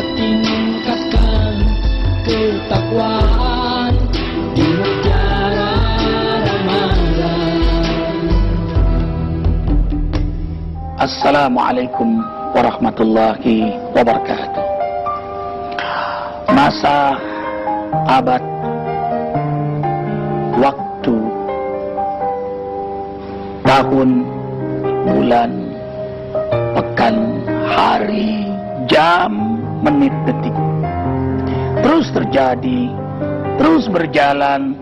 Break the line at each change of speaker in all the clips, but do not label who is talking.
tingkatkan ketakwaan di Ramadan. Assalamualaikum warahmatullahi wabarakatuh. Masa abad waktu tahun bulan pekan hari jam menit detik. Terus terjadi terus berjalan.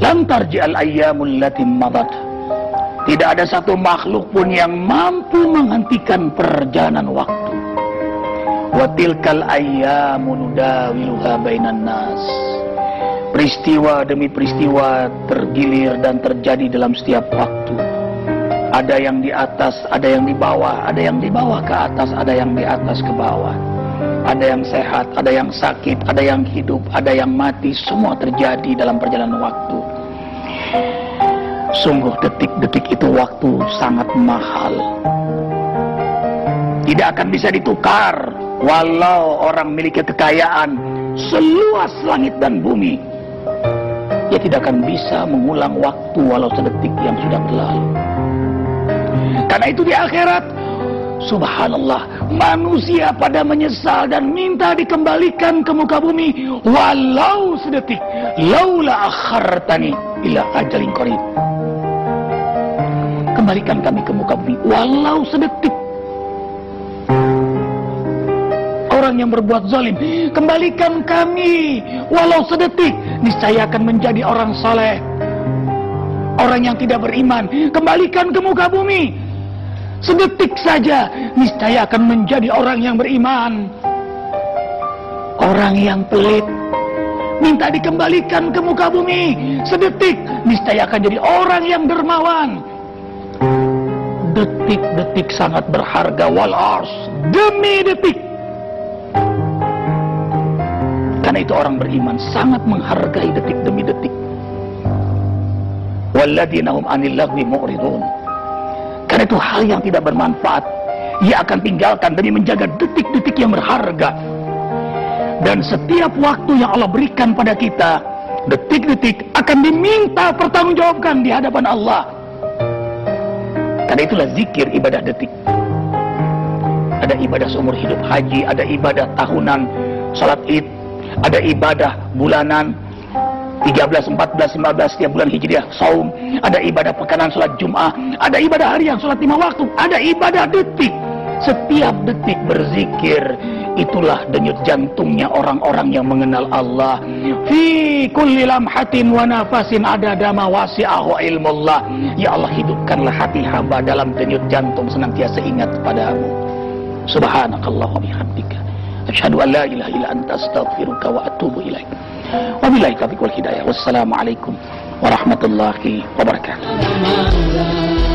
Lantar tarji'al ayyamul lati madat. Tidak ada satu makhluk pun yang mampu menghentikan perjalanan waktu. Wa tilkal ayyamu nudawiluha bainan nas. Peristiwa demi peristiwa tergilir dan terjadi dalam setiap waktu. Ada yang di atas, ada yang di bawah, ada yang di bawah ke atas, ada yang di atas ke bawah. Ada yang sehat, ada yang sakit, ada yang hidup, ada yang mati, semua terjadi dalam perjalanan waktu. Sungguh detik-detik itu waktu sangat mahal. Tidak akan bisa ditukar walau orang memiliki kekayaan seluas langit dan bumi. Dia tidak akan bisa mengulang waktu walau sedetik yang sudah berlalu. Karena itu di akhirat Subhanallah Manusia pada menyesal dan minta dikembalikan ke muka bumi. Walau sedetik Laula akhartani ila ajalin qarib. Kembalikan kami ke muka bumi Walau sedetik. Orang yang berbuat zalim Kembalikan kami Walau sedetik. Niscaya akan menjadi orang saleh. Orang yang tidak beriman Kembalikan ke muka bumi Sedetik saja niscaya akan menjadi orang yang beriman. Orang yang pelit minta dikembalikan ke muka bumi. Sedetik niscaya akan jadi orang yang dermawan. Detik-detik sangat berharga wal ars demi detik. Karena itu orang beriman sangat menghargai detik demi detik. Walladzina hum 'anil lagwi mu'ridun. Itu hal yang tidak bermanfaat. Ia akan tinggalkan demi menjaga detik-detik yang berharga. Dan setiap waktu yang Allah berikan pada kita, detik-detik akan diminta pertanggungjawabkan di hadapan Allah. Karena itulah zikir ibadah detik. Ada ibadah seumur hidup haji, ada ibadah tahunan, salat id, ada ibadah bulanan, 13, 14, 15 setiap bulan Hijriah saum, ada ibadah pekanan salat Jumat, ada ibadah harian salat lima waktu, ada ibadah detik. Setiap detik berzikir itulah denyut jantungnya orang-orang yang mengenal Allah. Fi kulli lamhatin wa nafasin ada dama wasi'ahu ilmullah. Ya Allah hidupkanlah hati hamba dalam denyut jantung senantiasa ingat padamu. Subhanakallah wa bihamdika. Asyhadu an la ilaha illa anta astaghfiruka wa atubu ilaik. Wabillahi taufiq wal hidayah. Wassalamualaikum warahmatullahi wabarakatuh.